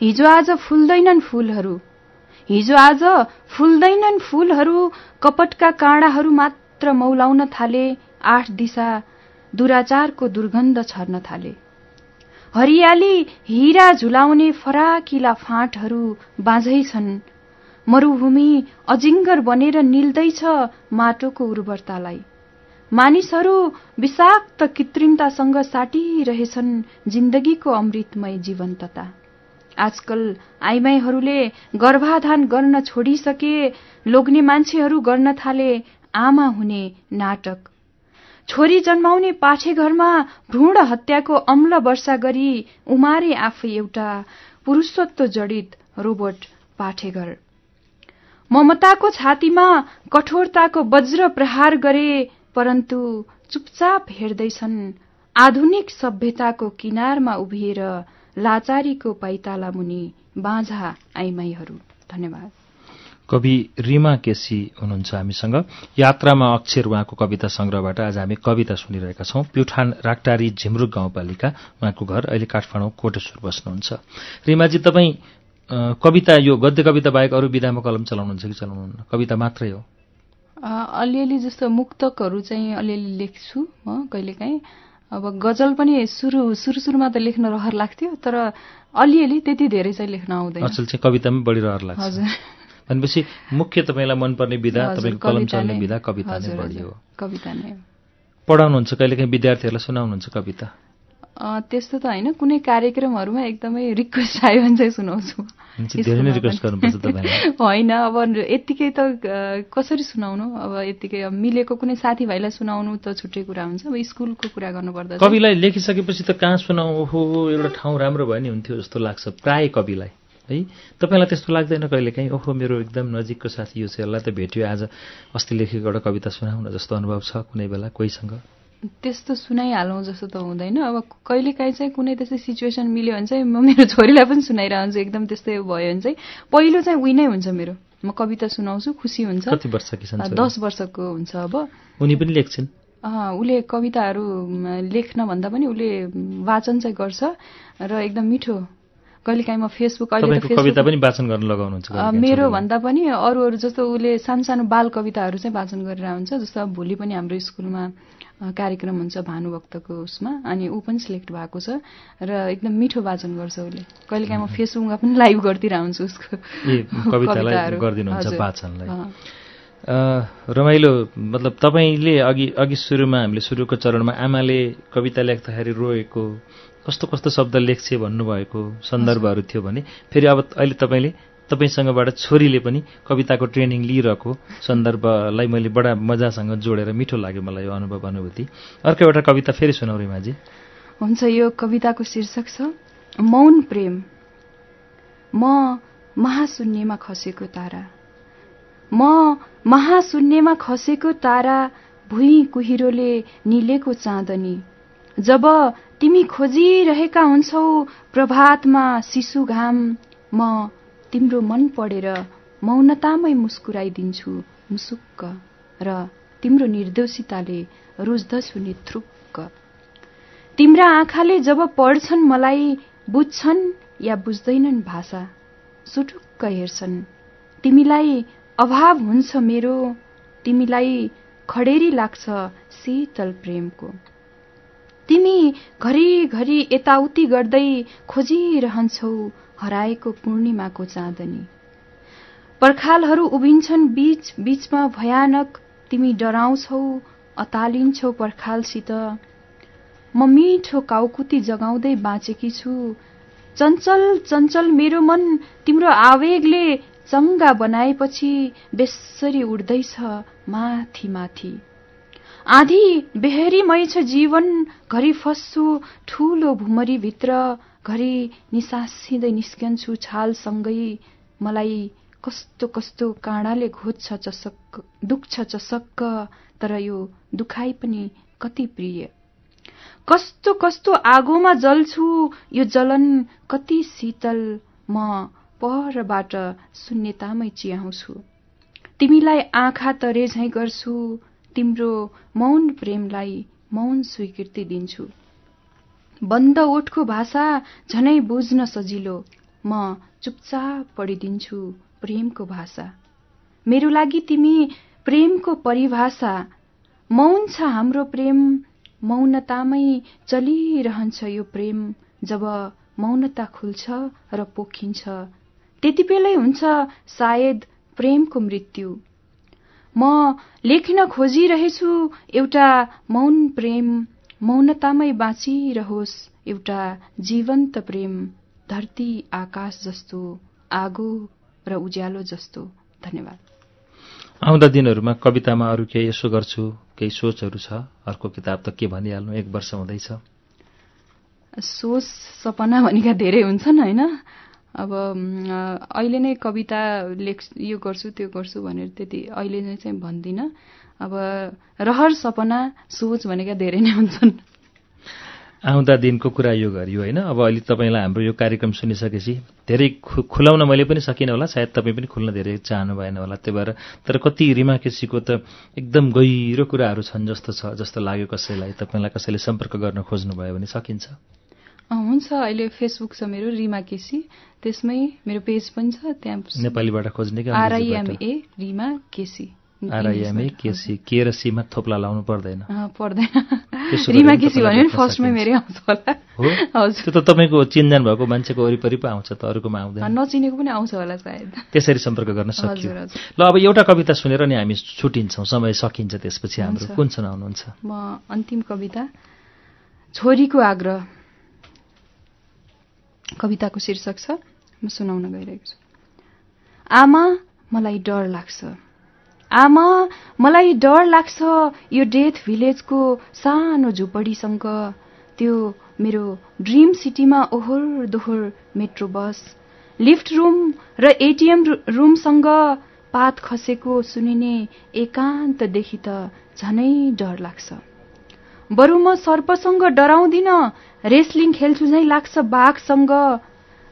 हिजो आज फुल्दैनन् फूलहरू। हिजो आज फुल्दैनन् फूलहरू कपटका काँडाहरू मात्र मौलाउन थाले आठ दिशा दुराचारको दुर्गन्ध छर्न थाले। हरियाली हिरा झुलाउने फराकिला फाँटहरू बाँझै छन् मरूभूमि अजिङ्गर बनेर निल्दैछ माटोको उर्वरतालाई। मानिसहरू विषाक्त कृत्रिमतासँग साटिरहेछन् जिन्दगीको अमृतमय जीवन्तता। आजकल आइमाईहरूले गर्भाधान गर्न छोडिसके लोग्ने मान्छेहरू गर्न थाले आमा हुने नाटक छोरी जन्माउने पाठे घरमा भ्रूण हत्याको अम्ल वर्षा गरी उमारे आफै एउटा पुरुषत्व जडित रोबोट पाठेघर। ममताको छातीमा कठोरताको वज्र प्रहार गरे परन्तु चुपचाप हेर्दैछन् आधुनिक सभ्यताको किनारमा उभिएर लाचारीको पैताला मुनि बाँझा आइमाईहरू। धन्यवाद। कवि रिमा केसी हुनुहुन्छ हामीसँग। यात्रामा अक्षर उहाँको कविता संग्रहबाट आज हामी कविता सुनिरहेका छौं। प्युठान राक्टारी झिमरुक गाउँपालिका उहाँको घर अहिले काठमाडौँ कोटेश्वर बस्नुहुन्छ। रिमाजी तपाईँ कविता यो गद्य कविता बाहेक अरू विधामा कलम चलाउनुहुन्छ कि चलाउनुहुन्न? कविता मात्रै हो। अलिअलि जस्तो मुक्तकहरू चाहिँ अलिअलि लेख्छु म कहिलेकाहीँ। अब गजल पनि सुरु सुरु सुरुमा त लेख्न रहर लाग्थ्यो तर अलिअलि त्यति धेरै चाहिँ लेख्न आउँदैन। अचल चाहिँ कवितामै बढी रहर लाग्छ। हजुर। भनेपछि मुख्य तपाईँलाई मनपर्ने विधा तपाईँको कलम चल्ने विधा कविता नै बढी हो कविता नै। पढाउनुहुन्छ कहिलेकाहीँ विद्यार्थीहरूलाई सुनाउनुहुन्छ कविता? त्यस्तो त होइन कुनै कार्यक्रमहरूमा एकदमै रिक्वेस्ट आयो भने चाहिँ सुनाउँछु। धेरै नै रिक्वेस्ट गर्नुपर्छ तपाईँ होइन अब यत्तिकै त कसरी सुनाउनु? अब यत्तिकै अब मिलेको कुनै साथीभाइलाई सुनाउनु त छुट्टै कुरा हुन्छ। अब स्कुलको कुरा गर्नुपर्दा कविलाई लेखिसकेपछि त कहाँ सुनाउ? हो एउटा ठाउँ राम्रो भयो नि हुन्थ्यो जस्तो लाग्छ। प्राय कविलाई। है? तपाईँलाई त्यस्तो लाग्दैन कहिले काहीँ? ओहो मेरो एकदम नजिकको साथी यो चाहिँ यसलाई त भेट्यो। आज अस्ति लेखेको एउटा कविता सुनाउन जस्तो अनुभव छ कुनै बेला कोहीसँग? त्यस्तो सुनाइहालौँ जस्तो त हुँदैन। अब कहिलेकाहीँ चाहिँ कुनै त्यस्तै सिचुएसन मिल्यो भने चाहिँ म मेरो छोरीलाई पनि सुनाइरहन्छु। एकदम त्यस्तै भयो भने चाहिँ पहिलो चाहिँ उही नै हुन्छ मेरो। म कविता सुनाउँछु खुसी हुन्छ। कति वर्ष दस वर्षको हुन्छ अब। उनी पनि लेख्छन्? उसले कविताहरू लेख्न भन्दा पनि उसले वाचन चाहिँ गर्छ र एकदम मिठो कहिलेकाहीँ म फेसबुक अहिले कविता पनि वाचन गर्न लगाउनुहुन्छ मेरो भन्दा पनि अरू अरू जस्तो उसले सानो सानो बाल कविताहरू चाहिँ वाचन गरेर हुन्छ जस्तो अब भोलि पनि हाम्रो स्कुलमा कार्यक्रम हुन्छ भानुभक्तको उसमा अनि ऊ पनि सिलेक्ट भएको छ र एकदम मिठो वाचन गर्छ उसले। कहिलेकाहीँ म फेसबुकमा पनि लाइभ गरिदिएर हुन्छु उसको रमाइलो मतलब तपाईँले अघि अघि सुरुमा हामीले सुरुको चरणमा आमाले कविता लेख्दाखेरि रोएको कस्तो कस्तो शब्द लेख्छे भन्नुभएको सन्दर्भहरू थियो भने फेरि अब अहिले तपाईँले तपाईँसँगबाट छोरीले पनि कविताको ट्रेनिङ लिइरहेको सन्दर्भलाई मैले बडा मजासँग जोडेर मिठो लाग्यो मलाई यो अनुभव अनुभूति। अर्को एउटा कविता फेरि सुनाउ रिमाजी। हुन्छ यो कविताको शीर्षक छ मौन प्रेम। म महाशून्यमा खसेको तारा। म महाशून्यमा खसेको तारा भुइँ कुहिरोले निलेको चाँदनी। जब तिमी खोजिरहेका हुन्छौ प्रभातमा शिशु घाम म तिम्रो मन पढेर मौनतामै मुस्कुराइदिन्छु मुसुक्क र तिम्रो निर्दोषिताले रुच्दछु नि थ्रुक्क। तिम्रा आँखाले जब पढ्छन् मलाई बुझ्छन् या बुझ्दैनन् भाषा सुटुक्क हेर्छन्। तिमीलाई अभाव हुन्छ मेरो तिमीलाई खडेरी लाग्छ शीतल प्रेमको। तिमी घरिघरि यताउति गर्दै खोजिरहन्छौ हराएको पूर्णिमाको चाँदनी। पर्खालहरू उभिन्छन् बीच बीचमा भयानक तिमी डराउँछौ अतालिन्छौ पर्खालसित। म मिठो काउकुती जगाउँदै बाँचेकी छु। चञ्चल चञ्चल मेरो मन तिम्रो आवेगले चङ्गा बनाएपछि बेसरी उड्दैछ माथि माथि। आधी बेहरीमय छ जीवन घरि फस्छु ठूलो भुमरीभित्र घरि निसासिँदै निस्कन्छु छालसँगै। मलाई कस्तो कस्तो काँडाले घोज्छ चसक्क दुख्छ चसक्क तर यो दुखाइ पनि कति प्रिय। कस्तो कस्तो आगोमा जल्छु यो जलन कति शीतल म परबाट शून्यतामै चियाउँछु। तिमीलाई आँखा तरे झैँ गर्छु तिम्रो मौन प्रेमलाई मौन स्वीकृति दिन्छु। बन्द ओठको भाषा झनै बुझ्न सजिलो। म चुपचाप पढिदिन्छु प्रेमको भाषा। मेरो लागि तिमी प्रेमको परिभाषा। मौन छ हाम्रो प्रेम। मौनतामै चलिरहन्छ यो प्रेम। जब मौनता खुल्छ र पोखिन्छ त्यति बेलै हुन्छ सायद प्रेमको मृत्यु। म लेख्न खोजिरहेछु एउटा मौन प्रेम मौनतामै बाँचिरहोस् एउटा जीवन्त प्रेम धरती आकाश जस्तो आगो र उज्यालो जस्तो। धन्यवाद। आउँदा दिनहरूमा कवितामा अरू केही यसो गर्छु केही सोचहरू छ? अर्को किताब त के भनिहाल्नु? एक वर्ष हुँदैछ। सोच सपना भनेका धेरै हुन्छन् होइन? अब अहिले नै कविता लेख यो गर्छु त्यो गर्छु भनेर त्यति अहिले नै चाहिँ भन्दिनँ। अब रहर सपना सोच भनेका धेरै नै हुन्छन्। आउँदा दिनको कुरा यो गरियो होइन? अब अहिले तपाईँलाई हाम्रो यो कार्यक्रम सुनिसकेपछि धेरै खुलाउन मैले पनि सकिनँ होला सायद तपाईँ पनि खुल्न धेरै चाहनु भएन होला त्यही भएर तर कति रिमा केसीको त एकदम गहिरो कुराहरू छन् जस्तो छ जस्तो लाग्यो कसैलाई। तपाईँलाई कसैले सम्पर्क गर्न खोज्नुभयो भने सकिन्छ। हुन्छ। अहिले फेसबुक छ मेरो रिमा केसी। त्यसमै मेरो पेज पनि छ त्यहाँ नेपालीबाट खोज्ने आरआइएमए रिमा केसी। आरआइएमए केसी। के र सीमा थोप्ला लाउनु पर्दैन? पर्दैन। रिमा केसी भन्यो भने फर्स्टमै मेरै आउँछ होला। हजुर। त्यो त तपाईँको चिन्जान भएको मान्छेको वरिपरि पो आउँछ त अरूकोमा आउँदैन। नचिनेको पनि आउँछ होला सायद। त्यसरी सम्पर्क गर्न सकियो। ल अब एउटा कविता सुनेर नि हामी छुटिन्छौँ। समय सकिन्छ त्यसपछि हाम्रो। कुन सुनाउनुहुन्छ? म अन्तिम कविता। छोरीको आग्रह। कविताको शीर्षक छ म सुनाउन गइरहेको छु। आमा मलाई डर लाग्छ। आमा मलाई डर लाग्छ यो डेथ भिलेजको सानो झुपडीसँग। त्यो मेरो ड्रिम सिटीमा ओहोर दोहोर मेट्रो बस लिफ्ट रुम र एटिएम रुमसँग पात खसेको सुनिने एकान्तदेखि त झनै डर लाग्छ। बरु म सर्पसँग डराउँदिन। रेस्लिङ खेल्छु झै लाग्छ बाघसँग।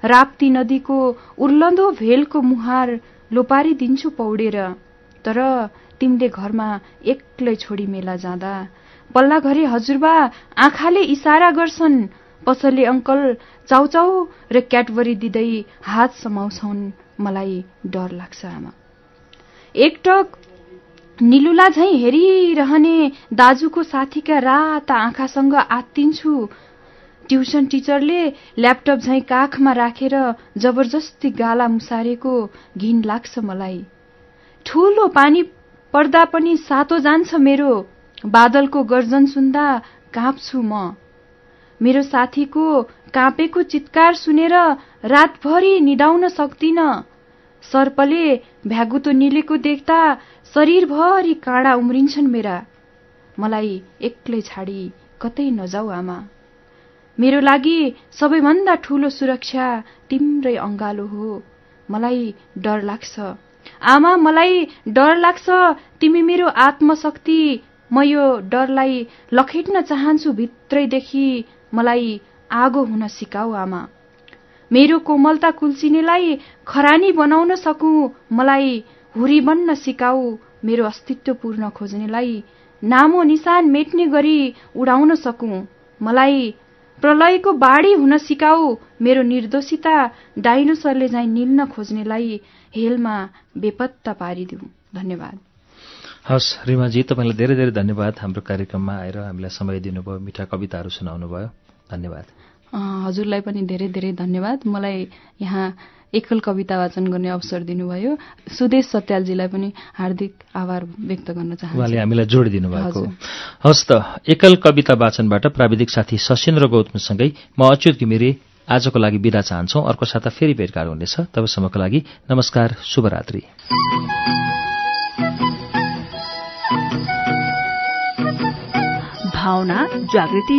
राप्ती नदीको उर्लदो भेलको मुहार लोपारिदिन्छु पौडेर। तर तिमीले घरमा एक्लै छोडी मेला जाँदा। पल्ला घरे हजुरबा आँखाले इसारा गर्छन्। पसले अङ्कल चाउचाउ र क्याटबरी दिँदै हात समाउँछन्। मलाई डर लाग्छ आमा। एकटक निलुला झैं हेरिरहने दाजुको साथीका राता आँखासँग आत्तिन्छु। ट्युसन टिचरले ल्यापटप झैं काखमा राखेर जबरजस्ती गाला मुसारेको घिन लाग्छ मलाई। ठूलो पानी पर्दा पनि सातो जान्छ मेरो। बादलको गर्जन सुन्दा काँप्छु म। मेरो साथीको काँपेको चित्कार सुनेर रातभरि निदाउन सक्दिन। सर्पले भ्यागुतो निलेको देख्दा शरीरभरि काँडा उम्रिन्छन् मेरा। मलाई एक्लै छाडी कतै नजाऊ आमा। मेरो लागि सबैभन्दा ठूलो सुरक्षा तिम्रै अङ्गालो हो। मलाई डर लाग्छ। आमा मलाई डर लाग्छ। तिमी मेरो आत्मशक्ति। म यो डरलाई लखेट्न चाहन्छु भित्रैदेखि मलाई आगो हुन सिकाऊ आमा। मेरो कोमलता कुल्चिनेलाई खरानी बनाउन सकु मलाई हुरी बन्न सिकाऊ मेरो अस्तित्व पूर्ण खोज्नेलाई नामो निशान मेट्ने गरी उडाउन सकु मलाई प्रलयको बाढी हुन सिकाऊ मेरो निर्दोषिता डाइनोसरले झैँ निल्न खोज्नेलाई हेलमा बेपत्ता पारिदिउ। धन्यवाद। हस् रिमाजी तपाईँलाई धेरै धेरै धन्यवाद। हाम्रो कार्यक्रममा आएर हामीलाई समय दिनुभयो मिठा कविताहरू सुनाउनु भयो धन्यवाद। हजुरलाई पनि धेरै धेरै धन्यवाद। मलाई यहाँ एकल कविता वाचन गर्ने अवसर दिनुभयो। सुदेश सत्यालजीलाई पनि हार्दिक आभार व्यक्त गर्न चाहन्छु। उहाँले हामीलाई जोडिदिनु भएको हस् त एकल कविता वाचनबाट प्राविधिक साथी सशेन्द्र गौतमसँगै म अच्युत घिमिरे आजको लागि विदा चाहन्छौ। अर्को साता फेरि भेटघाट हुनेछ। तबसम्मको लागि नमस्कार शुभरात्री। भावना जागृति